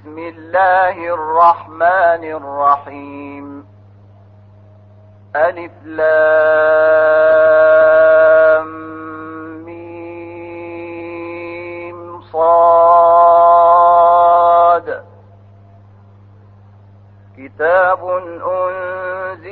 بسم الله الرحمن الرحيم. ألف لام ميم صاد. كتاب أنزل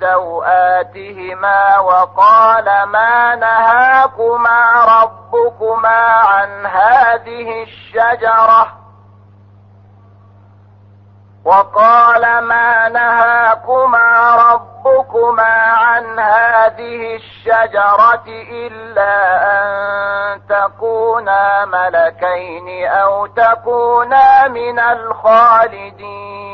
سوآتهما وقال ما نهاكما ربكما عن هذه الشجرة وقال ما نهاكما ربكما عن هذه الشجرة إلا أن تكونا ملكين أو تكونا من الخالدين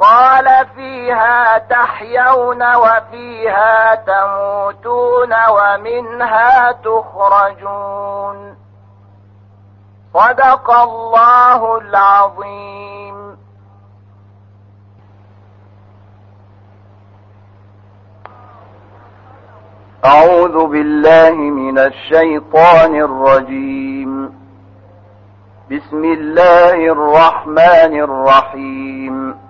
قال فيها تحيون وفيها تموتون ومنها تخرجون. صدق الله العظيم. أعوذ بالله من الشيطان الرجيم. بسم الله الرحمن الرحيم.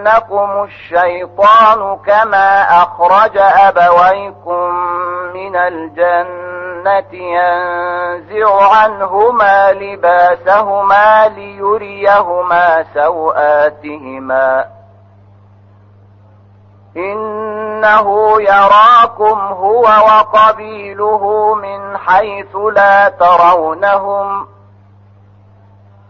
ينسينكم الشيطان كما أخرج أبويكم من الجنة ينزع عنهما لباسهما ليريهما سوآتهما إنه يراكم هو وقبيله من حيث لا ترونهم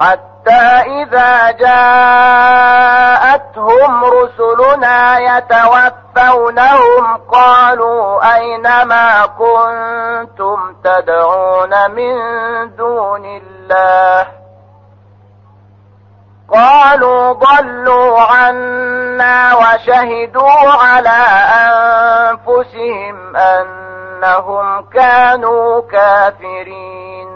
حتى إذا جاءتهم رسلنا يتوفونهم قالوا أينما كنتم تدعون من دون الله؟ قالوا ضلوا عنا وشهدوا على أنفسهم أنهم كانوا كافرين.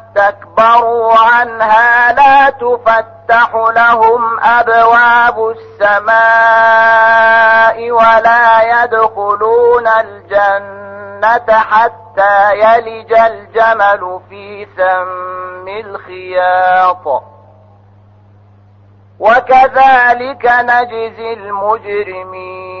واستكبروا عنها لا تفتح لهم أبواب السماء ولا يدخلون الجنة حتى يلج الجمل في سم الخياط. وكذلك نجزي المجرمين.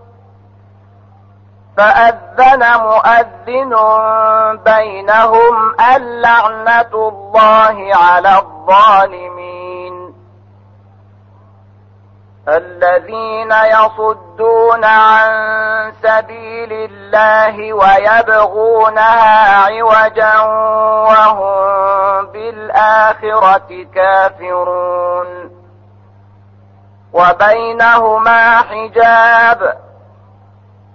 فأذن مؤذن بينهم اللعنة الله على الظالمين. الذين يصدون عن سبيل الله ويبغونها عوجا وهم بالآخرة كافرون. وبينهما حجاب.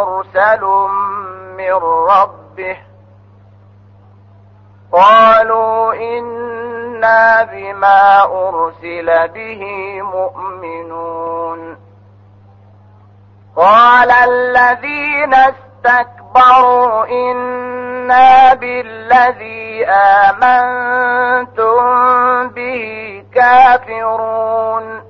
مرسل من ربه قالوا إنا بما أرسل به مؤمنون قال الذين استكبروا إنا بالذي آمنتم به كافرون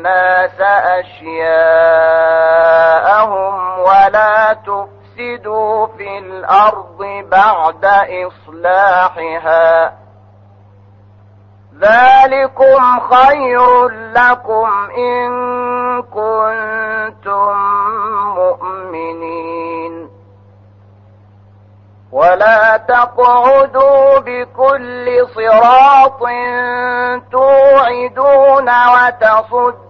الناس أشياءهم ولا تفسدوا في الأرض بعد إصلاحها. ذلكم خير لكم إن كنتم مؤمنين. ولا تقعدوا بكل صراط توعدون وتصدون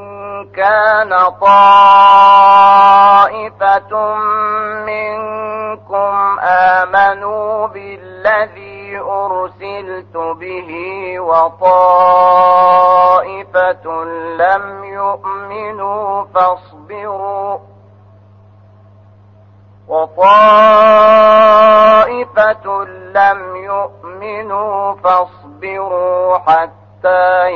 كان طائفة منكم آمنوا بالذي أرسلت به وطائفة لم يؤمنوا فاصبروا وطائفة لم يؤمنوا فاصبروا حتى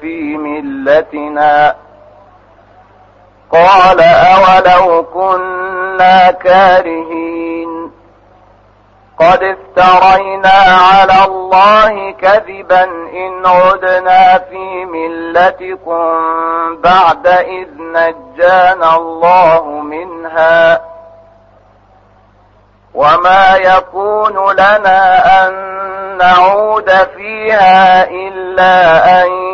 في ملتنا قال أولو كنا كارهين قد افترينا على الله كذبا إن عدنا في ملتكم بعد إذ نجانا الله منها وما يكون لنا أن نعود فيها إلا أن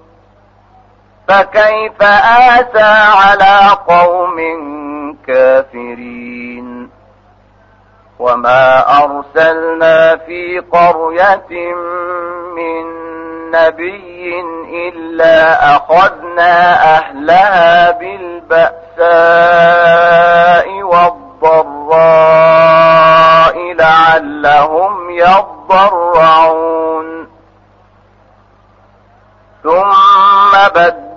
فكيف آسى على قوم كافرين؟ وما أرسلنا في قرية من نبي إلا أخذنا أهلها بالبأساء والضراء لعلهم يضرعون. ثم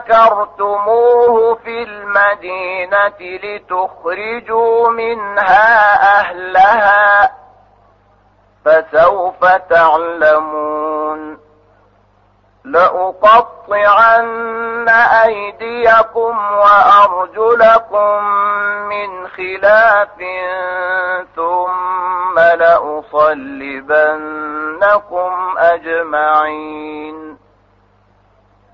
مكرتموه في المدينة لتخرجوا منها أهلها فسوف تعلمون. لأقطعن أيديكم وأرجلكم من خلاف ثم لأصلبنكم أجمعين.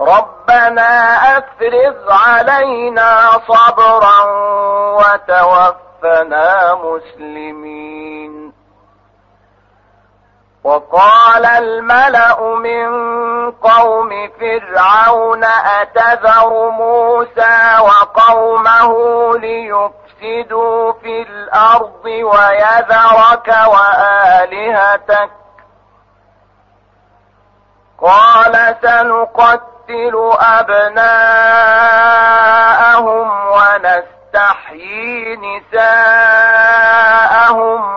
ربنا أفرغ علينا صبرا وتوفنا مسلمين. وقال الملأ من قوم فرعون أتذر موسى وقومه ليفسدوا في الأرض ويذرك وآلهتك. قال سنقتل أبناءهم ونستحيي نساءهم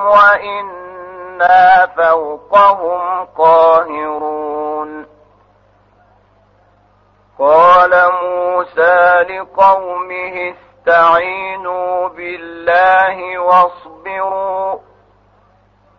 وإنا فوقهم قاهرون. قال موسى لقومه استعينوا بالله واصبروا.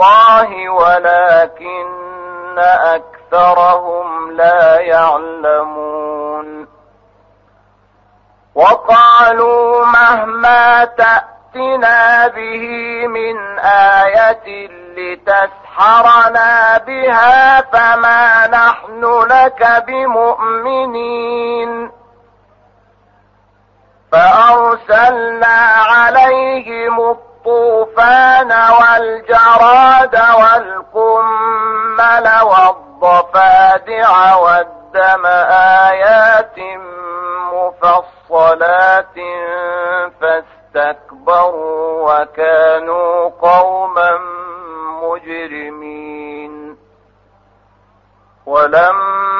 الله ولكن أكثرهم لا يعلمون. وقالوا مهما تأتنا به من آية لتسحرنا بها فما نحن لك بمؤمنين. فأرسلنا عليهم الطوفان والجراد والقمل والضفادع والدم آيات مفصلات فاستكبروا وكانوا قوما مجرمين. ولما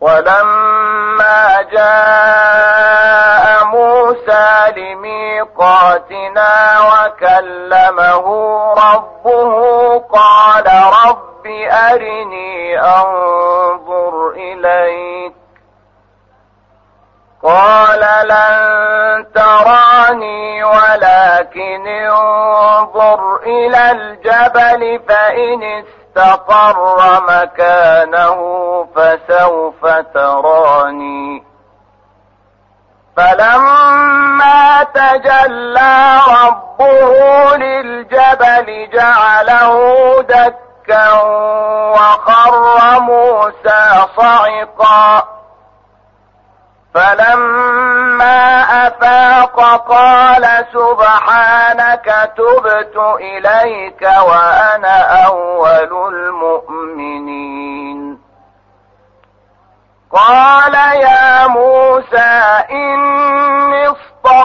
ولما جاء موسى لميقاتنا وكلمه ربه قال رب أرني أنظر إليك. قال لن تراني ولكن انظر إلى الجبل فإن استقر مكانه فسوف تراني. فلما تجلى ربه للجبل جعله دكا وخر موسى صعقا. فلما أفاق قال سبحانك تبت إليك وأنا أول المؤمنين. قال يا موسى إني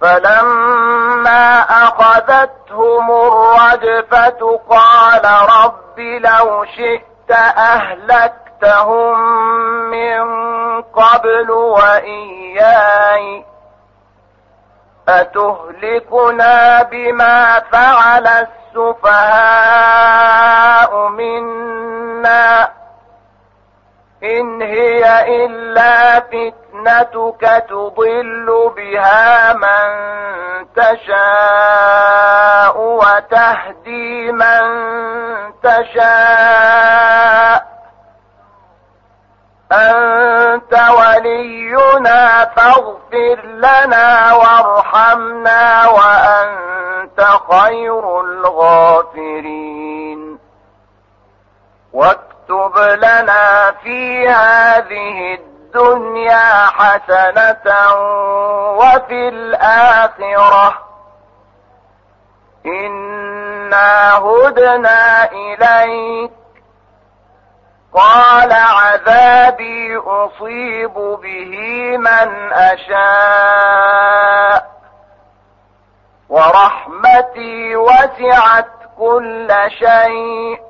فلما أخذتهم الرجفة قال رب لو شئت أهلكتهم من قبل وإياي أتهلكنا بما فعل السفهاء منا إن هي إلا فتنتك تضل بها من تشاء وتهدي من تشاء. أنت ولينا فاغفر لنا وارحمنا وأنت خير الغافرين. واكتب لنا في هذه الدنيا حسنة وفي الآخرة. إنا هدنا إليك. قال عذابي أصيب به من أشاء. ورحمتي وسعت كل شيء.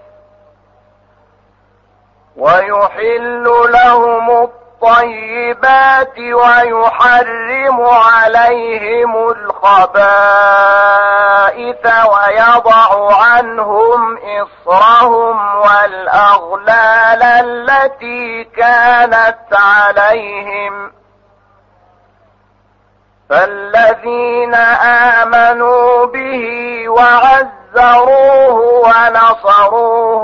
ويحل لهم الطيبات ويحرم عليهم الخبائث ويضع عنهم إصرهم والأغلال التي كانت عليهم. فالذين آمنوا به وعزروه ونصروه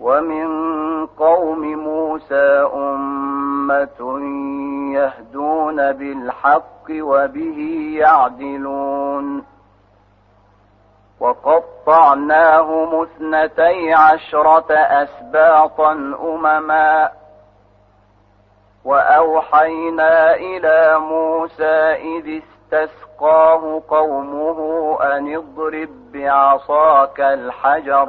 ومن قوم موسى أمة يهدون بالحق وبه يعدلون. وقطعناهم اثنتي عشرة أسباطا أمما. وأوحينا إلى موسى إذ استسقاه قومه أن اضرب بعصاك الحجر.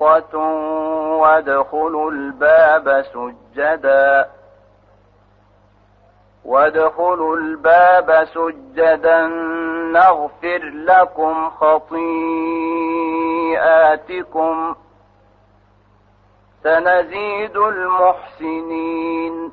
بسطة وادخلوا الباب سجدا وادخلوا الباب سجدا نغفر لكم خطيئاتكم سنزيد المحسنين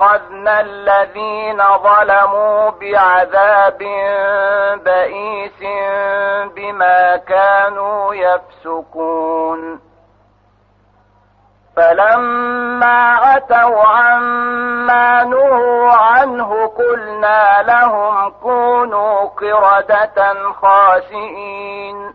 وأخذنا الذين ظلموا بعذاب بئيس بما كانوا يفسقون فلما عتوا عما نهوا عنه قلنا لهم كونوا قردة خاسئين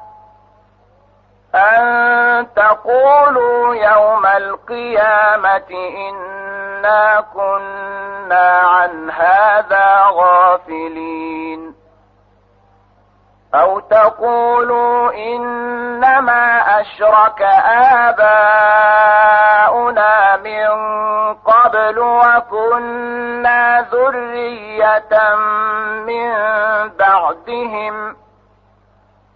أن تقولوا يوم القيامة إنا كنا عن هذا غافلين. أو تقولوا إنما أشرك آباؤنا من قبل وكنا ذرية من بعدهم.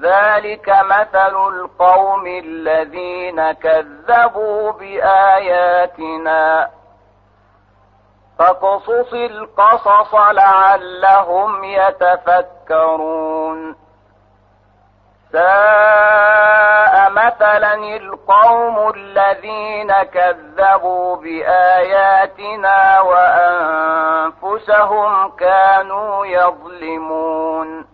ذلك مثل القوم الذين كذبوا بآياتنا. فقصص القصص لعلهم يتفكرون. ساء مثلا القوم الذين كذبوا بآياتنا وأنفسهم كانوا يظلمون.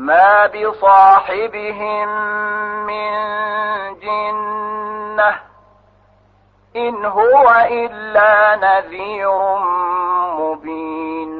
ما بصاحبهم من جنة إن هو إلا نذير مبين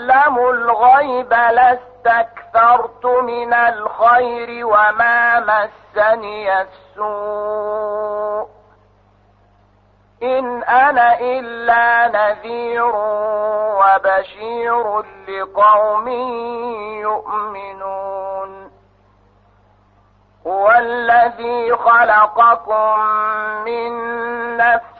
أعلم الغيب لاستكثرت من الخير وما مسني السوء. إن أنا إلا نذير وبشير لقوم يؤمنون. هو الذي خلقكم من نفس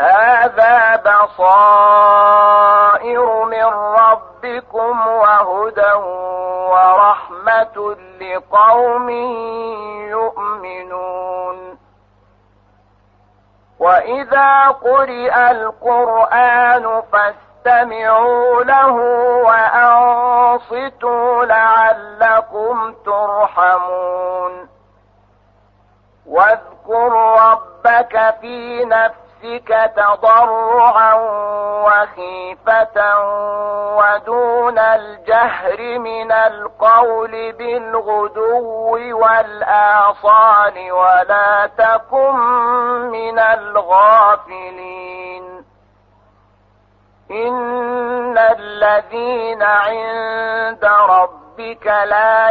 هذا بصائر من ربكم وهدى ورحمة لقوم يؤمنون. وإذا قرئ القرآن فاستمعوا له وأنصتوا لعلكم ترحمون. واذكر ربك في نفسك نفسك تضرعا وخيفة ودون الجهر من القول بالغدو والآصال ولا تكن من الغافلين. إن الذين عند ربك لا